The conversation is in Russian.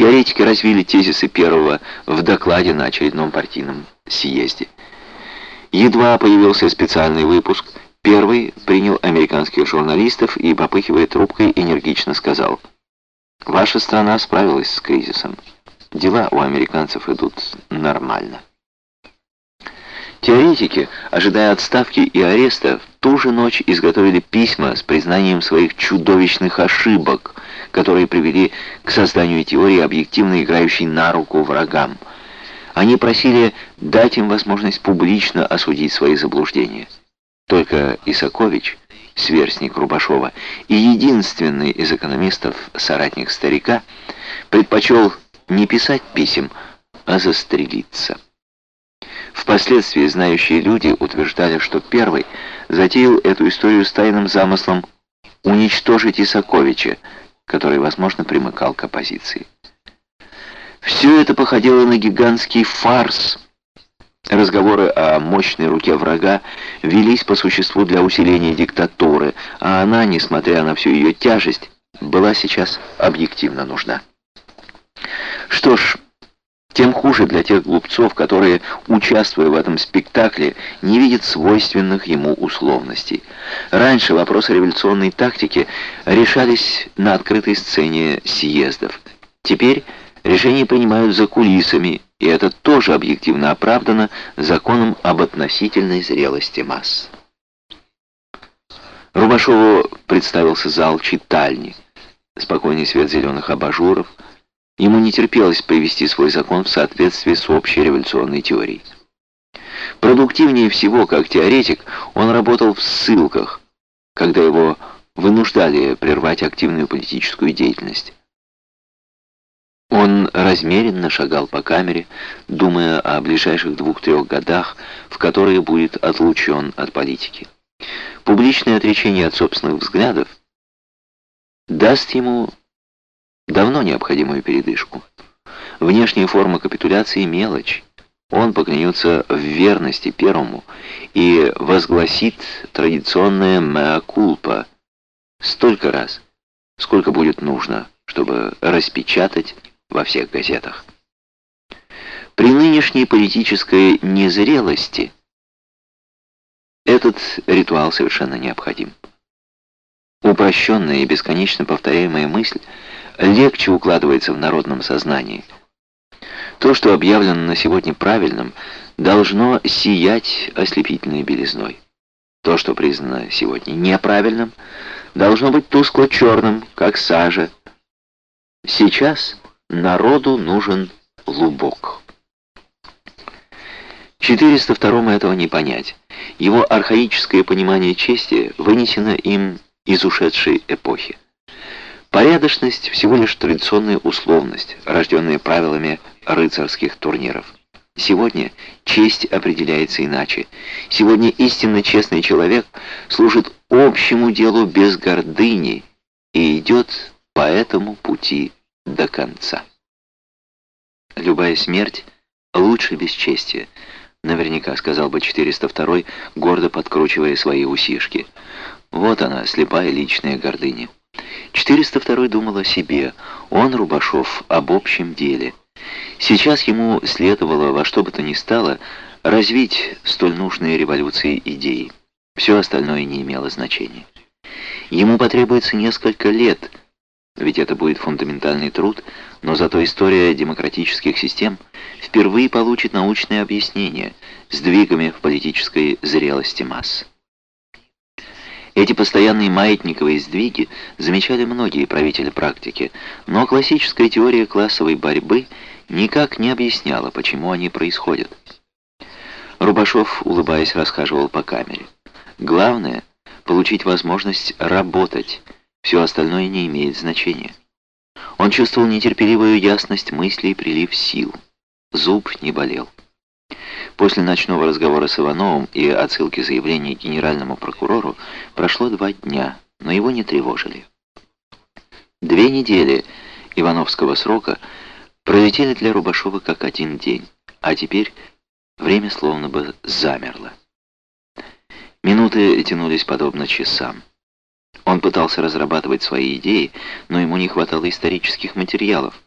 Теоретики развили тезисы первого в докладе на очередном партийном съезде. Едва появился специальный выпуск, первый принял американских журналистов и, попыхивая трубкой, энергично сказал «Ваша страна справилась с кризисом. Дела у американцев идут нормально». Теоретики, ожидая отставки и ареста, ту же ночь изготовили письма с признанием своих чудовищных ошибок, которые привели к созданию теории, объективно играющей на руку врагам. Они просили дать им возможность публично осудить свои заблуждения. Только Исакович, сверстник Рубашова и единственный из экономистов, соратник старика, предпочел не писать писем, а застрелиться. Впоследствии знающие люди утверждали, что первый затеял эту историю с тайным замыслом уничтожить Исаковича, который, возможно, примыкал к оппозиции. Все это походило на гигантский фарс. Разговоры о мощной руке врага велись по существу для усиления диктатуры, а она, несмотря на всю ее тяжесть, была сейчас объективно нужна. Что ж, тем хуже для тех глупцов, которые, участвуя в этом спектакле, не видят свойственных ему условностей. Раньше вопросы революционной тактики решались на открытой сцене съездов. Теперь решения принимают за кулисами, и это тоже объективно оправдано законом об относительной зрелости масс. Рубашову представился зал читальни. Спокойный свет зеленых абажуров — Ему не терпелось привести свой закон в соответствии с общей революционной теорией. Продуктивнее всего, как теоретик, он работал в ссылках, когда его вынуждали прервать активную политическую деятельность. Он размеренно шагал по камере, думая о ближайших двух-трех годах, в которые будет отлучен от политики. Публичное отречение от собственных взглядов даст ему давно необходимую передышку. Внешняя форма капитуляции – мелочь. Он поклянется в верности первому и возгласит традиционное «меа кулпа» столько раз, сколько будет нужно, чтобы распечатать во всех газетах. При нынешней политической незрелости этот ритуал совершенно необходим. Упрощенная и бесконечно повторяемая мысль – легче укладывается в народном сознании. То, что объявлено на сегодня правильным, должно сиять ослепительной белизной. То, что признано сегодня неправильным, должно быть тускло-черным, как сажа. Сейчас народу нужен лубок. 402 этого не понять. Его архаическое понимание чести вынесено им из ушедшей эпохи. Порядочность – всего лишь традиционная условность, рожденная правилами рыцарских турниров. Сегодня честь определяется иначе. Сегодня истинно честный человек служит общему делу без гордыни и идет по этому пути до конца. Любая смерть лучше бесчестия, наверняка сказал бы 402 гордо подкручивая свои усишки. Вот она, слепая личная гордыня. 402 думал о себе, он, Рубашов, об общем деле. Сейчас ему следовало во что бы то ни стало развить столь нужные революции идеи. Все остальное не имело значения. Ему потребуется несколько лет, ведь это будет фундаментальный труд, но зато история демократических систем впервые получит научное объяснение сдвигами в политической зрелости масс. Эти постоянные маятниковые сдвиги замечали многие правители практики, но классическая теория классовой борьбы никак не объясняла, почему они происходят. Рубашов, улыбаясь, расхаживал по камере. Главное — получить возможность работать, все остальное не имеет значения. Он чувствовал нетерпеливую ясность мыслей и прилив сил. Зуб не болел. После ночного разговора с Ивановым и отсылки заявления генеральному прокурору прошло два дня, но его не тревожили. Две недели Ивановского срока пролетели для Рубашова как один день, а теперь время словно бы замерло. Минуты тянулись подобно часам. Он пытался разрабатывать свои идеи, но ему не хватало исторических материалов.